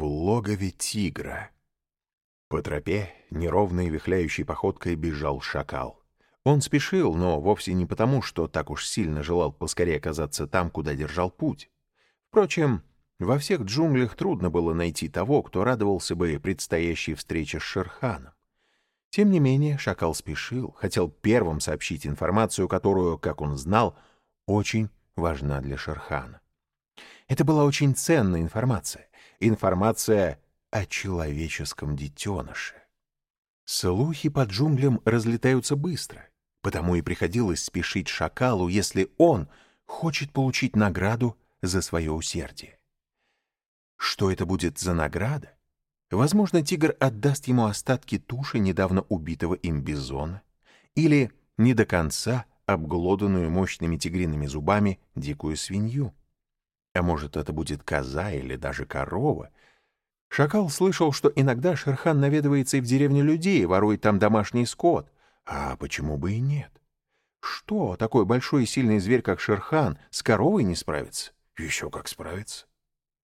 в логове тигра. По тропе неровной вихляющей походкой бежал шакал. Он спешил, но вовсе не потому, что так уж сильно желал поскорее оказаться там, куда держал путь. Впрочем, во всех джунглях трудно было найти того, кто радовался бы предстоящей встрече с Шерханом. Тем не менее, шакал спешил, хотел первым сообщить информацию, которую, как он знал, очень важна для Шерхана. Это была очень ценная информация. Информация о человеческом детеныше. Слухи по джунглям разлетаются быстро, потому и приходилось спешить шакалу, если он хочет получить награду за свое усердие. Что это будет за награда? Возможно, тигр отдаст ему остатки туши недавно убитого им бизона или не до конца обглоданную мощными тигриными зубами дикую свинью. А может, это будет коза или даже корова — Шакал слышал, что иногда Шерхан наведывается и в деревню людей, ворует там домашний скот. А почему бы и нет? Что, такой большой и сильный зверь, как Шерхан, с коровой не справится? Еще как справится.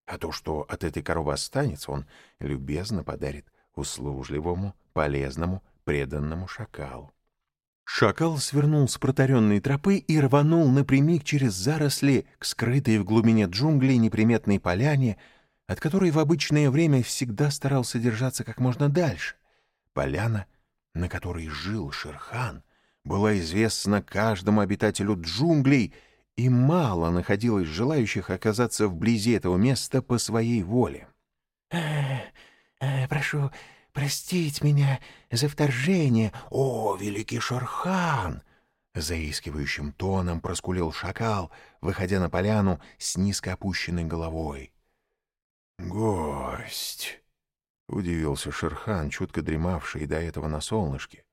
А то, что от этой коровы останется, он любезно подарит услужливому, полезному, преданному шакалу. Шакал свернул с протаренной тропы и рванул напрямик через заросли к скрытой в глубине джунглей неприметной поляне, от которой в обычное время всегда старался держаться как можно дальше. Поляна, на которой жил Шерхан, была известна каждому обитателю джунглей, и мало находилось желающих оказаться вблизи этого места по своей воле. «Э, э, «Прошу простить меня за вторжение, о, великий Шерхан!» Заискивающим тоном проскулил шакал, выходя на поляну с низко опущенной головой. «Гость!» — удивился Шерхан, чутко дремавший до этого на солнышке.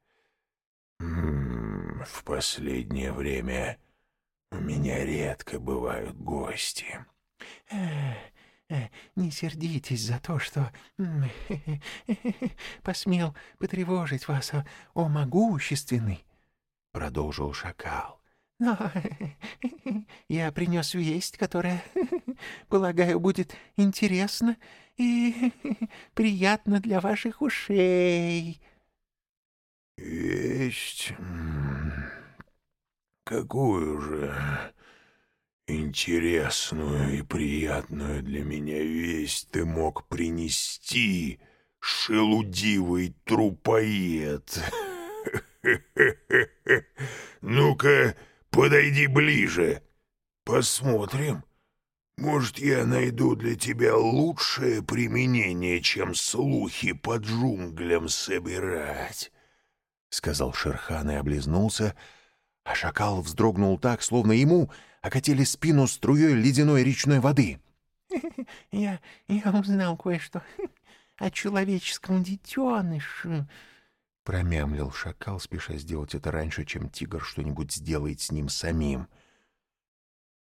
«М -м, «В последнее время у меня редко бывают гости». Э, э, «Не сердитесь за то, что посмел потревожить вас, о могущественный», — продолжил шакал. Но я принес весть, которая, полагаю, будет интересна и приятна для ваших ушей. Весть? Какую же интересную и приятную для меня весть ты мог принести, шелудивый трупоед? Ну-ка, Подойди ближе. Посмотрим. Может, я найду для тебя лучшее применение, чем слухи по джунглям собирать. Сказал Шерхан и облизнулся, а шакал вздрогнул так, словно ему окатили спину струей ледяной речной воды. «Я, я узнал кое-что о человеческом детеныше», Промямлил шакал, спеша сделать это раньше, чем тигр что-нибудь сделает с ним самим.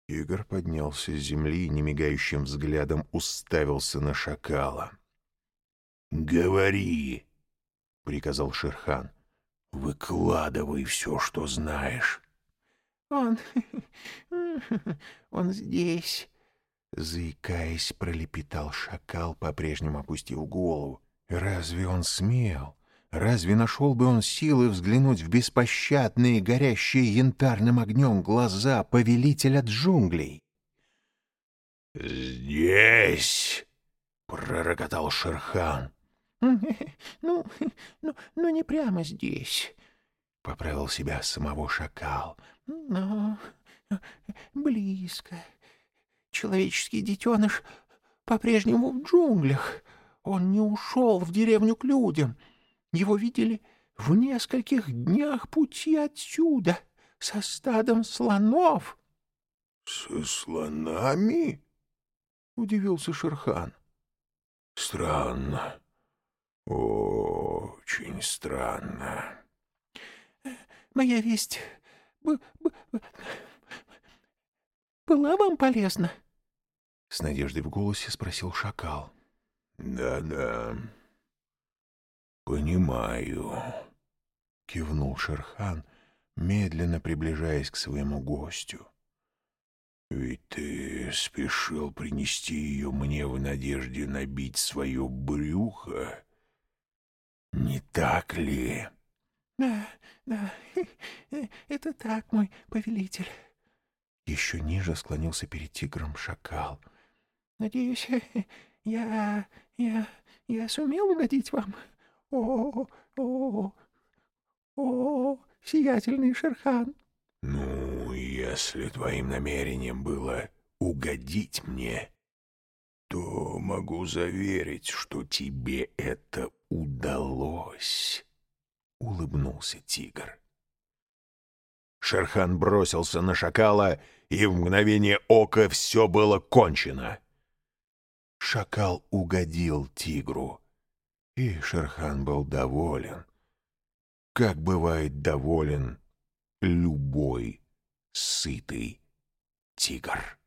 Тигр поднялся с земли и немигающим взглядом уставился на шакала. «Говори!» — приказал Шерхан. «Выкладывай все, что знаешь». «Он... он здесь...» Заикаясь, пролепетал шакал, по-прежнему опустив голову. «Разве он смел?» Разве нашел бы он силы взглянуть в беспощадные, горящие янтарным огнем глаза повелителя джунглей? «Здесь!» — пророкотал Шерхан. «Ну, ну, ну, не прямо здесь», — поправил себя самого шакал. «Но близко. Человеческий детеныш по-прежнему в джунглях. Он не ушел в деревню к людям». Его видели в нескольких днях пути отсюда, со стадом слонов. — Со слонами? — удивился Шерхан. — Странно. Очень странно. — Моя весть была вам полезна? — с надеждой в голосе спросил шакал. «Да-да, «Понимаю», — кивнул Шерхан, медленно приближаясь к своему гостю. Ведь ты спешил принести ее мне в надежде набить свое брюхо, не так ли? Да, да, это так, мой повелитель. Еще ниже склонился перед тигром шакал. Надеюсь, я, я, я сумел угодить вам. О, о, о, сиятельный Шерхан. Ну, если твоим намерением было угодить мне, то могу заверить, что тебе это удалось, — улыбнулся тигр. Шерхан бросился на шакала, и в мгновение ока все было кончено. Шакал угодил тигру, и Шерхан был доволен, как бывает доволен любой сытый тигр.